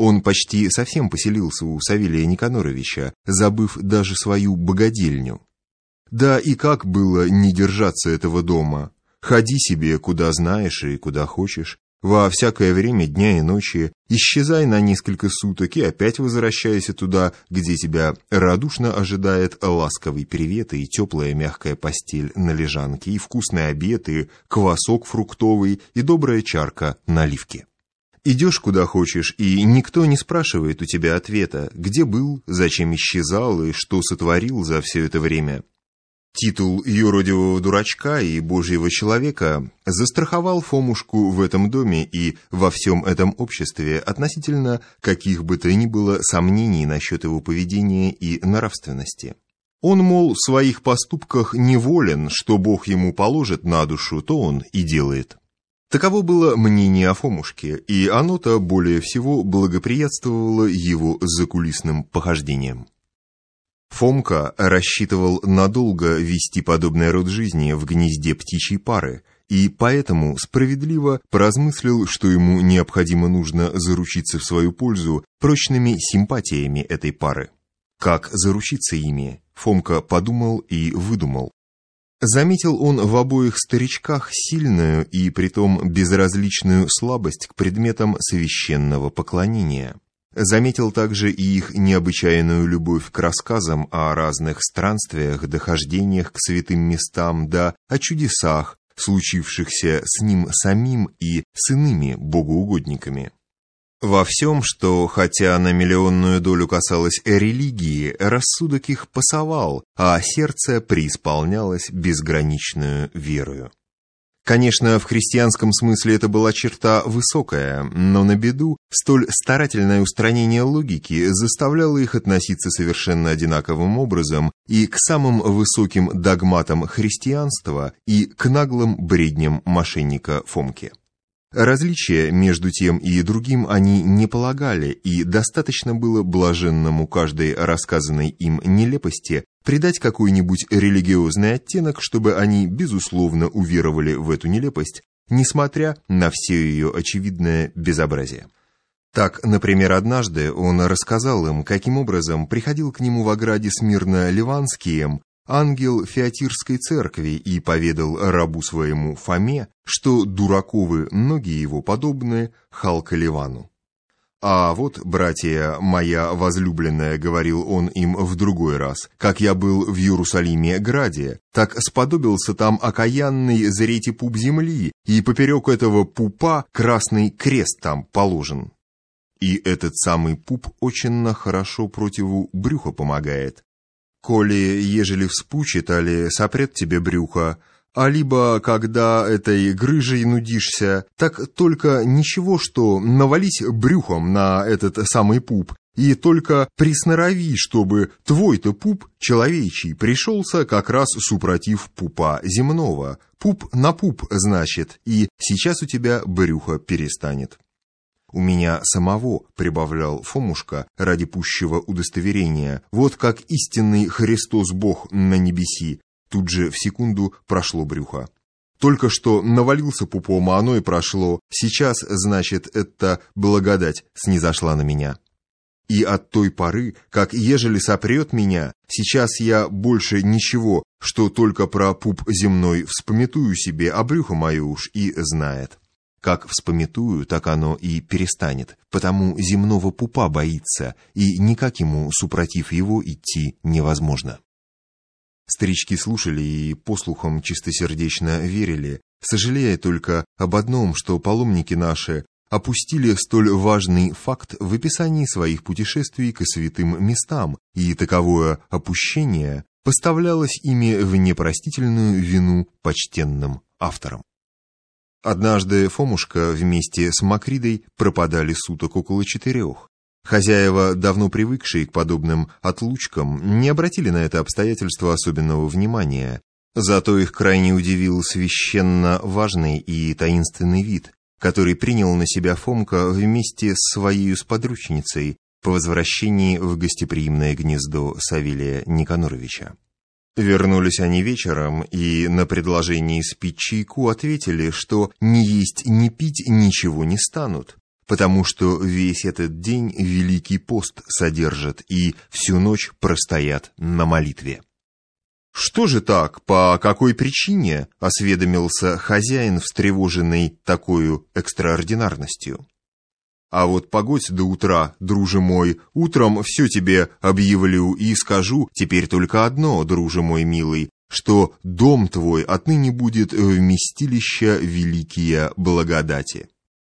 Он почти совсем поселился у Савелия Никаноровича, забыв даже свою богадельню. Да и как было не держаться этого дома? Ходи себе, куда знаешь и куда хочешь, во всякое время дня и ночи, исчезай на несколько суток и опять возвращайся туда, где тебя радушно ожидает ласковый привет и теплая мягкая постель на лежанке, и вкусный обед, и квасок фруктовый, и добрая чарка наливки. Идешь куда хочешь, и никто не спрашивает у тебя ответа, где был, зачем исчезал и что сотворил за все это время. Титул юродивого дурачка и божьего человека застраховал Фомушку в этом доме и во всем этом обществе относительно каких бы то ни было сомнений насчет его поведения и нравственности. Он, мол, в своих поступках неволен, что Бог ему положит на душу, то он и делает. Таково было мнение о Фомушке, и оно-то более всего благоприятствовало его закулисным похождениям. Фомка рассчитывал надолго вести подобный род жизни в гнезде птичьей пары, и поэтому справедливо поразмыслил, что ему необходимо нужно заручиться в свою пользу прочными симпатиями этой пары. Как заручиться ими, Фомка подумал и выдумал. Заметил он в обоих старичках сильную и притом безразличную слабость к предметам священного поклонения. Заметил также и их необычайную любовь к рассказам о разных странствиях, дохождениях к святым местам, да о чудесах, случившихся с ним самим и с иными богоугодниками. Во всем, что, хотя на миллионную долю касалось религии, рассудок их пасовал, а сердце преисполнялось безграничную верою. Конечно, в христианском смысле это была черта высокая, но на беду столь старательное устранение логики заставляло их относиться совершенно одинаковым образом и к самым высоким догматам христианства, и к наглым бредням мошенника Фомки. Различия между тем и другим они не полагали, и достаточно было блаженному каждой рассказанной им нелепости придать какой-нибудь религиозный оттенок, чтобы они, безусловно, уверовали в эту нелепость, несмотря на все ее очевидное безобразие. Так, например, однажды он рассказал им, каким образом приходил к нему в ограде Смирно-Ливанскием ангел Феатирской церкви и поведал рабу своему Фоме, что дураковы многие его подобные Халка Ливану. «А вот, братья, моя возлюбленная, — говорил он им в другой раз, — как я был в Иерусалиме граде, так сподобился там окаянный зрете пуп земли, и поперек этого пупа красный крест там положен. И этот самый пуп очень хорошо противу брюха помогает. Коли, ежели вспучит, али сопрет тебе брюхо, а либо, когда этой грыжей нудишься, так только ничего, что навались брюхом на этот самый пуп, и только приснорови, чтобы твой-то пуп человечий пришелся как раз супротив пупа земного. Пуп на пуп, значит, и сейчас у тебя брюхо перестанет. «У меня самого», — прибавлял Фомушка ради пущего удостоверения, «вот как истинный Христос Бог на небеси, Тут же в секунду прошло брюхо. Только что навалился пупом, а оно и прошло. Сейчас, значит, эта благодать снизошла на меня. И от той поры, как ежели сопрет меня, сейчас я больше ничего, что только про пуп земной вспометую себе, а брюхо мое уж и знает. Как вспометую, так оно и перестанет, потому земного пупа боится, и никак ему, супротив его, идти невозможно. Старички слушали и послухам чистосердечно верили, сожалея только об одном, что паломники наши опустили столь важный факт в описании своих путешествий к святым местам, и таковое опущение поставлялось ими в непростительную вину почтенным авторам. Однажды Фомушка вместе с Макридой пропадали суток около четырех. Хозяева, давно привыкшие к подобным отлучкам, не обратили на это обстоятельство особенного внимания. Зато их крайне удивил священно важный и таинственный вид, который принял на себя Фомка вместе с своей сподручницей по возвращении в гостеприимное гнездо Савелия Никаноровича. Вернулись они вечером и на предложение спить чайку ответили, что ни есть, ни пить ничего не станут, потому что весь этот день Великий пост содержат и всю ночь простоят на молитве. «Что же так? По какой причине?» — осведомился хозяин, встревоженный такой экстраординарностью. «А вот погодь до утра, друже мой, утром все тебе объявлю и скажу теперь только одно, друже мой милый, что дом твой отныне будет вместилище великие благодати».